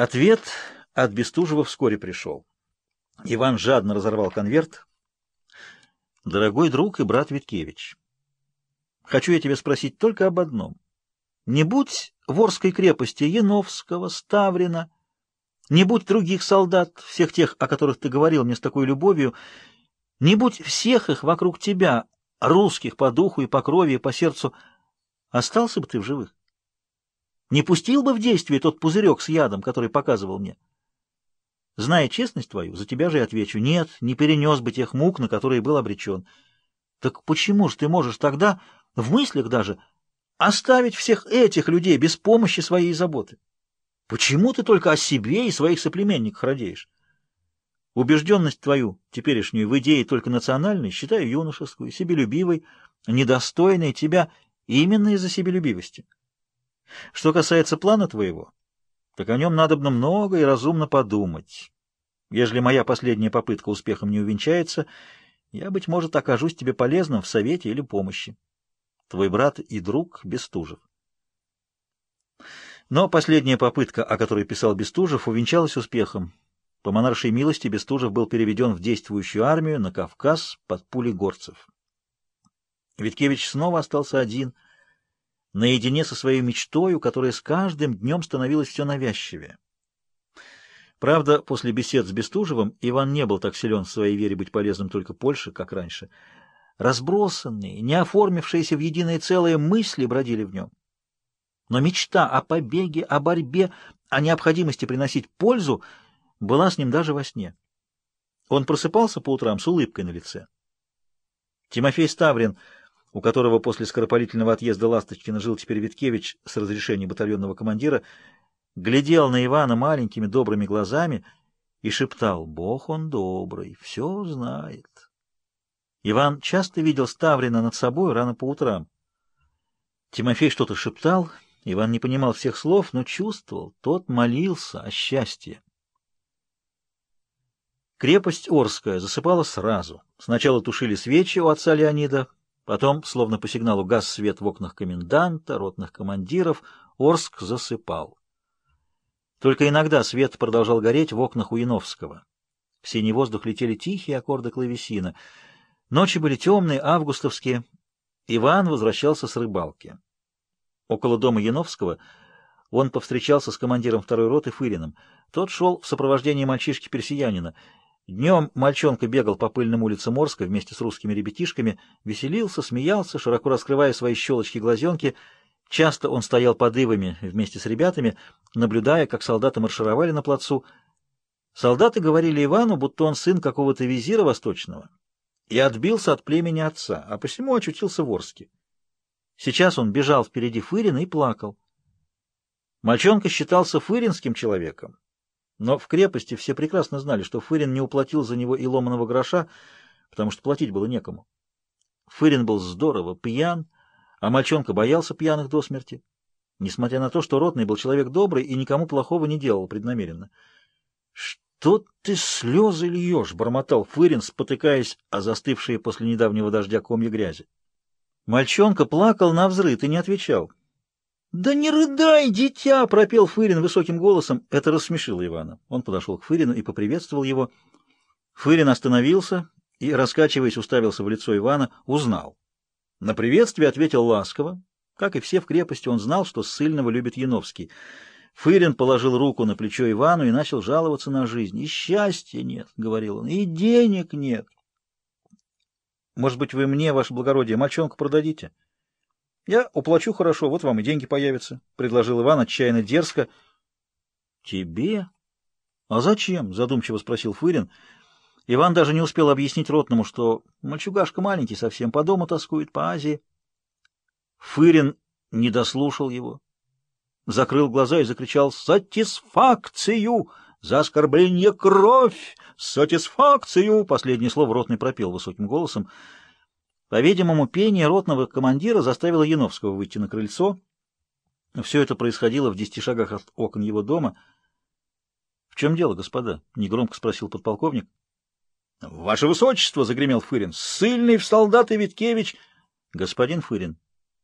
Ответ от Бестужева вскоре пришел. Иван жадно разорвал конверт. «Дорогой друг и брат Виткевич, хочу я тебя спросить только об одном. Не будь Ворской крепости Яновского, Ставрина, не будь других солдат, всех тех, о которых ты говорил мне с такой любовью, не будь всех их вокруг тебя, русских по духу и по крови и по сердцу, остался бы ты в живых не пустил бы в действие тот пузырек с ядом, который показывал мне. Зная честность твою, за тебя же отвечу, нет, не перенес бы тех мук, на которые был обречен. Так почему же ты можешь тогда, в мыслях даже, оставить всех этих людей без помощи своей заботы? Почему ты только о себе и своих соплеменниках радеешь? Убежденность твою, теперешнюю, в идее только национальной, считаю юношескую, себелюбивой, недостойной тебя именно из-за себелюбивости. Что касается плана твоего, так о нем надо бы много и разумно подумать. Ежели моя последняя попытка успехом не увенчается, я, быть может, окажусь тебе полезным в совете или помощи. Твой брат и друг Бестужев. Но последняя попытка, о которой писал Бестужев, увенчалась успехом. По монаршей милости Бестужев был переведен в действующую армию на Кавказ под пули горцев. Виткевич снова остался один — наедине со своей мечтою, которая с каждым днем становилась все навязчивее. Правда, после бесед с Бестужевым Иван не был так силен в своей вере быть полезным только Польше, как раньше. Разбросанные, не оформившиеся в единое целое мысли бродили в нем. Но мечта о побеге, о борьбе, о необходимости приносить пользу была с ним даже во сне. Он просыпался по утрам с улыбкой на лице. Тимофей Ставрин — у которого после скоропалительного отъезда Ласточкина жил теперь Виткевич с разрешения батальонного командира, глядел на Ивана маленькими добрыми глазами и шептал «Бог он добрый, все знает». Иван часто видел Ставрина над собой рано по утрам. Тимофей что-то шептал, Иван не понимал всех слов, но чувствовал, тот молился о счастье. Крепость Орская засыпала сразу. Сначала тушили свечи у отца Леонида, Потом, словно по сигналу газ свет в окнах коменданта, ротных командиров, Орск засыпал. Только иногда свет продолжал гореть в окнах Уиновского. В синий воздух летели тихие аккорды клавесина. Ночи были темные, августовские. Иван возвращался с рыбалки. Около дома Яновского он повстречался с командиром второй роты Фыриным. Тот шел в сопровождении мальчишки-персиянина — Днем мальчонка бегал по пыльным улицам Морска вместе с русскими ребятишками, веселился, смеялся, широко раскрывая свои щелочки-глазенки. Часто он стоял под ивами вместе с ребятами, наблюдая, как солдаты маршировали на плацу. Солдаты говорили Ивану, будто он сын какого-то визира восточного и отбился от племени отца, а посему очутился в Орске. Сейчас он бежал впереди Фырина и плакал. Мальчонка считался фыринским человеком но в крепости все прекрасно знали, что Фырин не уплатил за него и ломаного гроша, потому что платить было некому. Фырин был здорово пьян, а мальчонка боялся пьяных до смерти, несмотря на то, что Ротный был человек добрый и никому плохого не делал преднамеренно. «Что ты слезы льешь?» — бормотал Фырин, спотыкаясь о застывшие после недавнего дождя комья грязи. Мальчонка плакал на взрыв и не отвечал. «Да не рыдай, дитя!» — пропел Фырин высоким голосом. Это рассмешило Ивана. Он подошел к Фырину и поприветствовал его. Фырин остановился и, раскачиваясь, уставился в лицо Ивана, узнал. На приветствие ответил ласково. Как и все в крепости, он знал, что ссыльного любит Яновский. Фырин положил руку на плечо Ивану и начал жаловаться на жизнь. «И счастья нет», — говорил он, — «и денег нет». «Может быть, вы мне, ваше благородие, мальчонку продадите?» Я уплачу хорошо, вот вам и деньги появятся, — предложил Иван отчаянно дерзко. — Тебе? — А зачем? — задумчиво спросил Фырин. Иван даже не успел объяснить Ротному, что мальчугашка маленький, совсем по дому тоскует, по Азии. Фырин не дослушал его, закрыл глаза и закричал «Сатисфакцию! За оскорбление кровь! Сатисфакцию!» Последнее слово Ротный пропел высоким голосом. По видимому, пение ротного командира заставило Яновского выйти на крыльцо. Все это происходило в десяти шагах от окон его дома. — В чем дело, господа? — негромко спросил подполковник. — Ваше Высочество! — загремел Фырин. — Ссыльный в солдаты Виткевич! — Господин Фырин!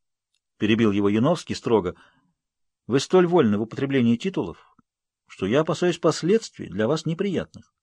— перебил его Яновский строго. — Вы столь вольны в употреблении титулов, что я опасаюсь последствий для вас неприятных.